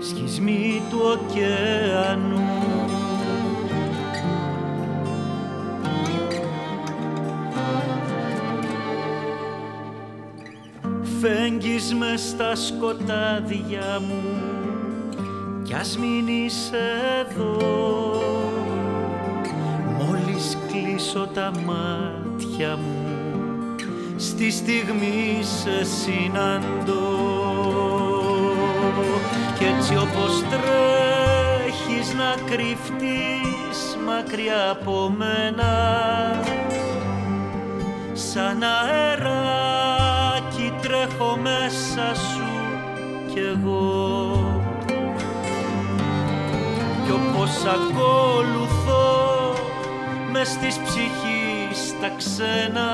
σχισμή του ωκεανού. Φέγγεις μες στα σκοτάδια μου κι ας μείνεις εδώ τα μάτια μου. Στη στιγμή σε συναντώ. Κι έτσι όπως τρέχεις έχεις να κρυφτείς μακριά από μένα σαν αεράκι τρέχω μέσα σου κι εγώ. Κι όπως ακολουθώ μες της ψυχής τα ξένα.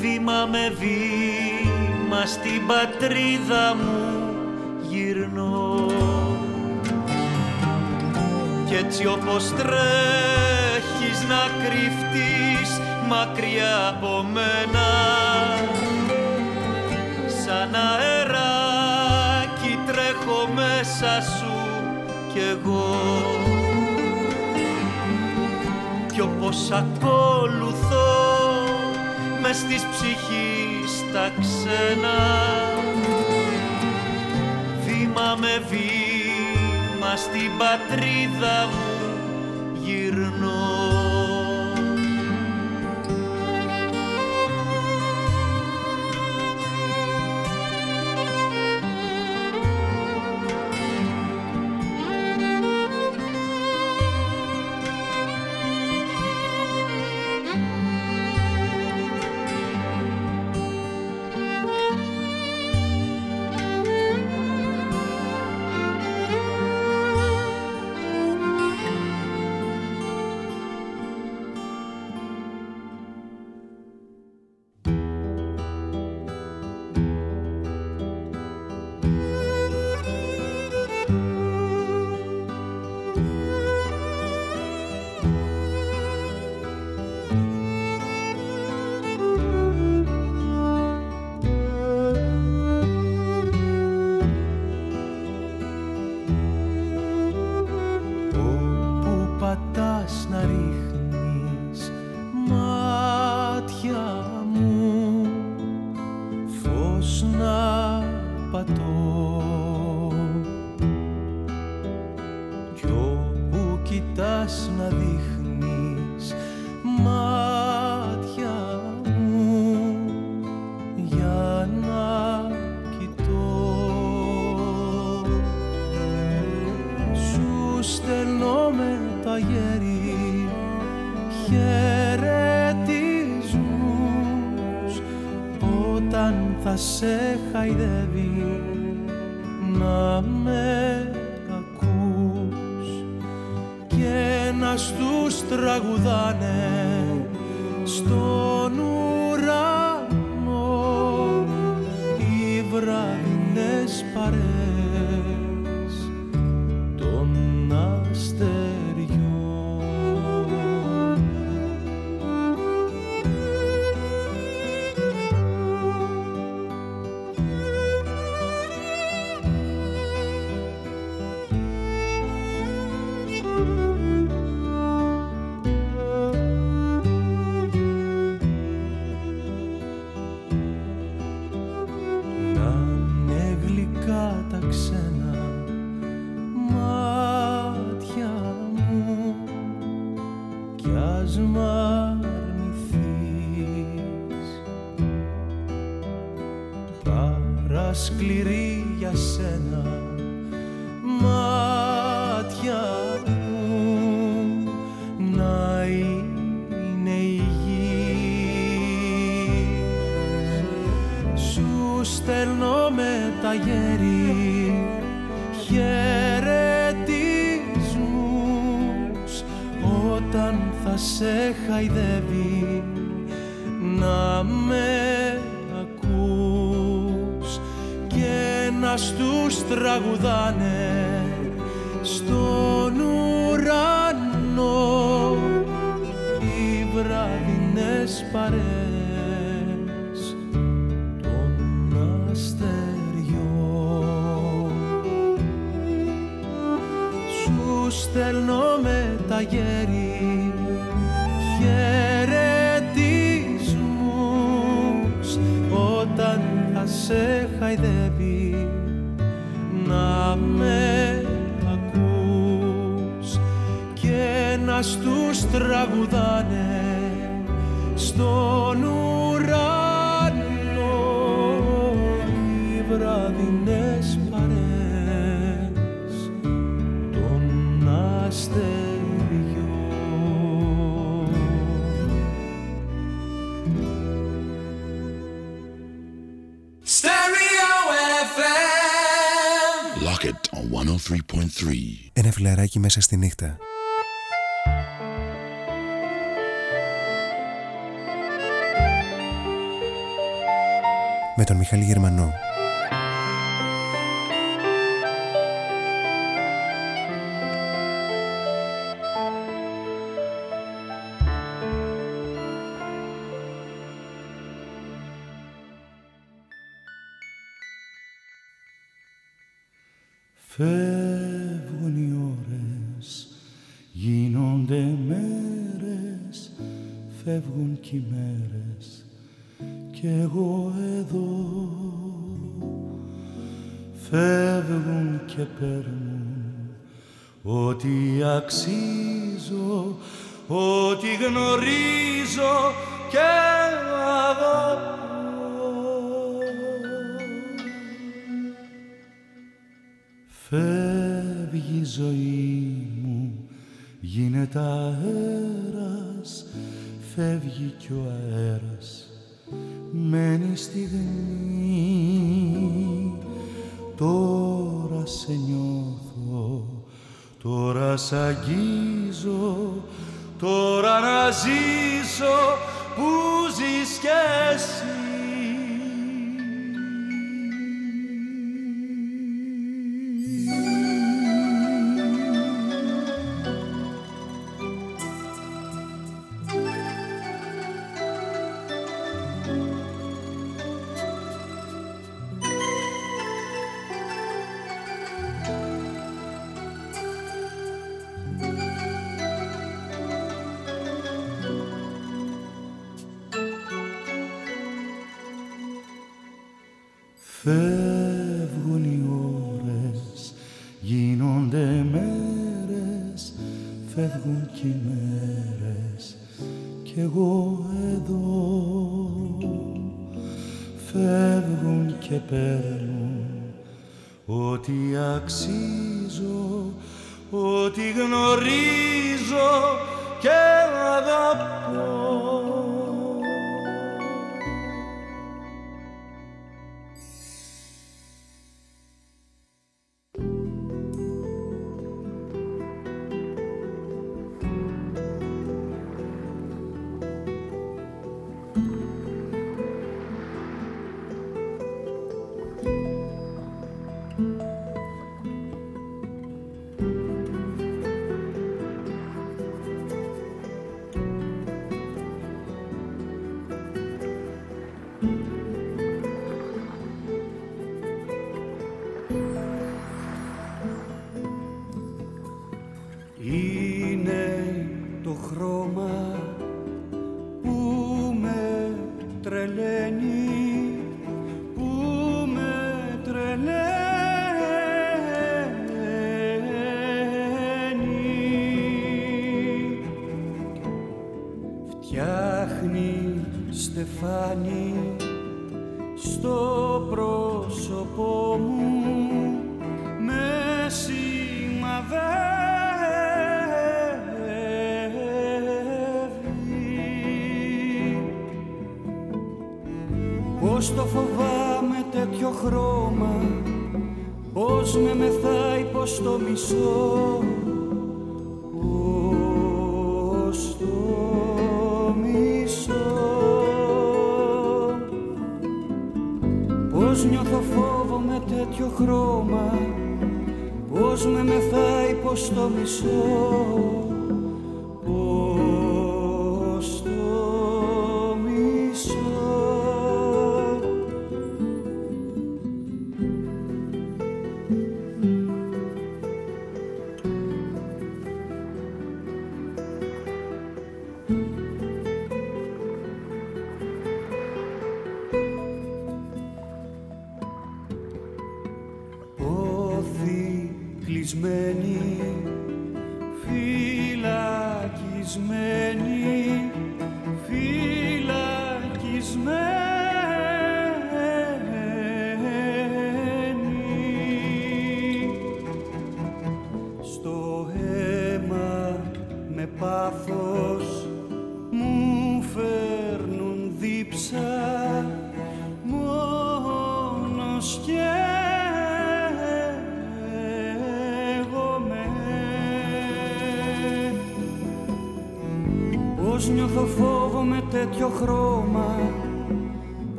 Βήμα με βήμα στην πατρίδα μου γυρνώ. Κι έτσι όπως τρέχεις να κρυφτείς μακριά από μένα σαν αεράκι τρέχω μέσα σου κι εγώ κι όπως ακολουθώ μες της ψυχής τα ξένα. Βήμα με βήμα στην πατρίδα μου κοιτάς να δείχνεις μάτια μου για να κοιτώ. Σου στέλνω με τα γέρι χαιρετισμούς όταν θα σε χαϊδεύει τραγουδάνε στον μέσα στη νύχτα. Με τον Μιχάλη Γερμανό. Φεύγουν κι οι μέρες. Κι εγώ εδώ φεύγουν και παίρνουν ό,τι αξίζω, ό,τι γνωρίζω και αγαπώ. Φεύγει η ζωή μου, γίνεται αέρας, φεύγει κι ο αέρας, μένει στιγμή. Τώρα σε νιώθω, τώρα σ' αγγίζω, τώρα να ζήσω που ζεις κι εσύ.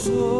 sou.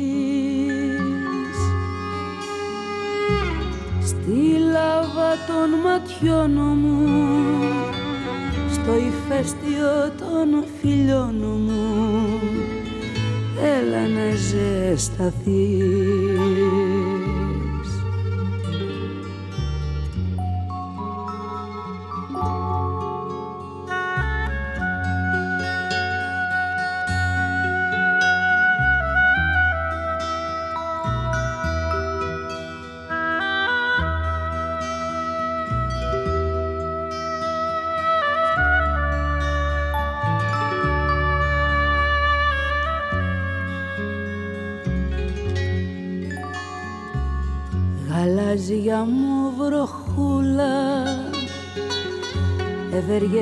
στη λάβα των ματιών μου στο ηφαίστειο των φιλιών μου. Έλα να ζεσταθείς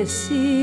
escureci.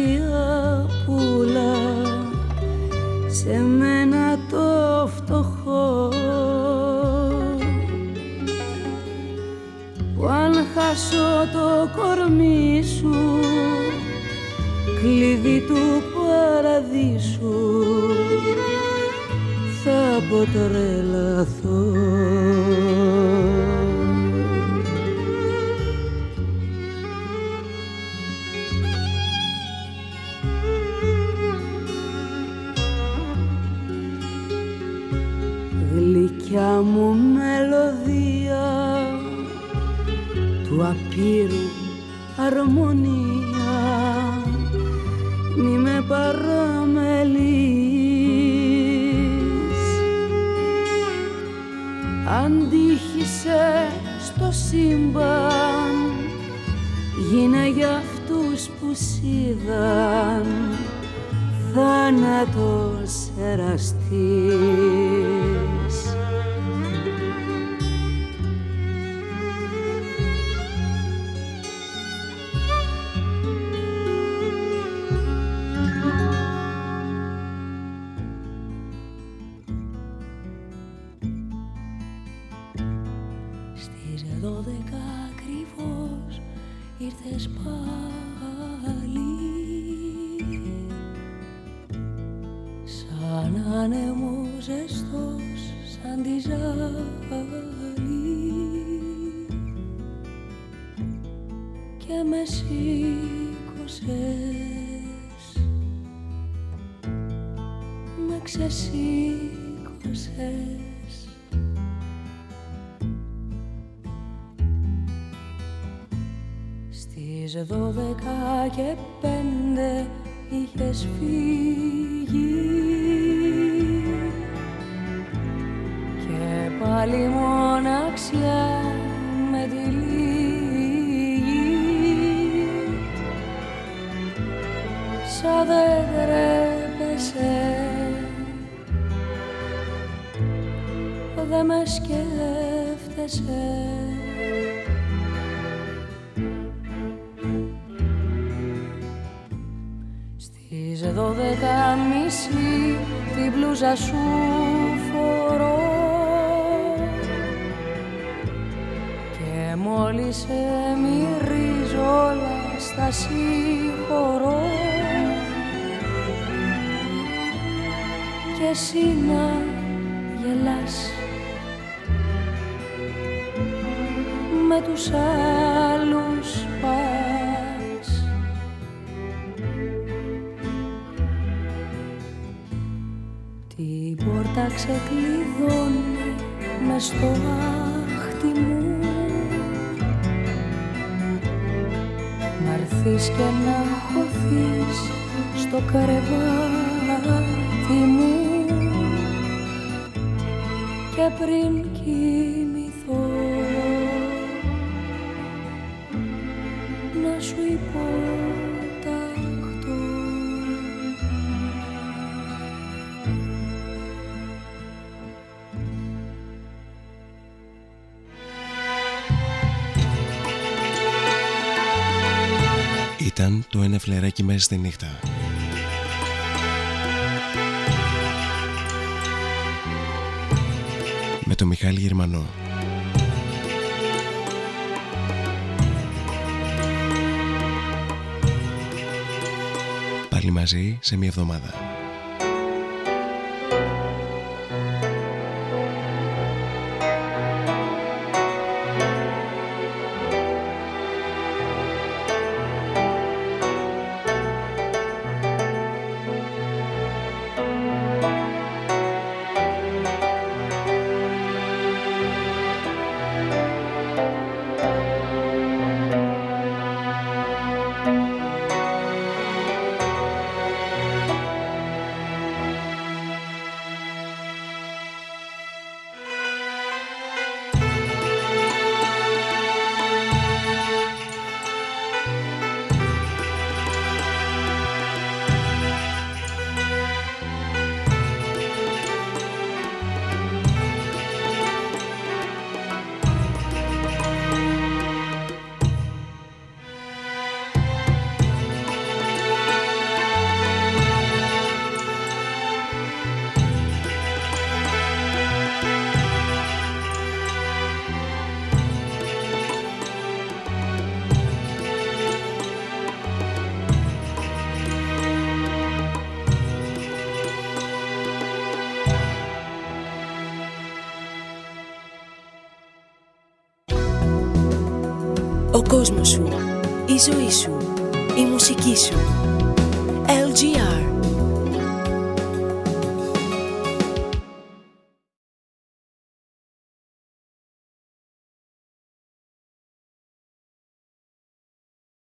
δώδεκα και πέντε είχες φύγει. Και πάλι μοναξιά με τυλίγει σαν δεν τρέπεσαι. Δεν με σκέφτεσαι. καμίσι την μπλούζα σου φορώ. Και μόλις σε μυρίζω όλα στα συγχωρώ. Και εσύ να γελάς με τους άλλους σε κλειδώνει μες στο άχτι μου. Να και να χωθείς στο κρεβάτι μου. Και πριν κι στη νύχτα. Με το Μιχάλη Γερμανό. Πάλι μαζί σε μία εβδομάδα.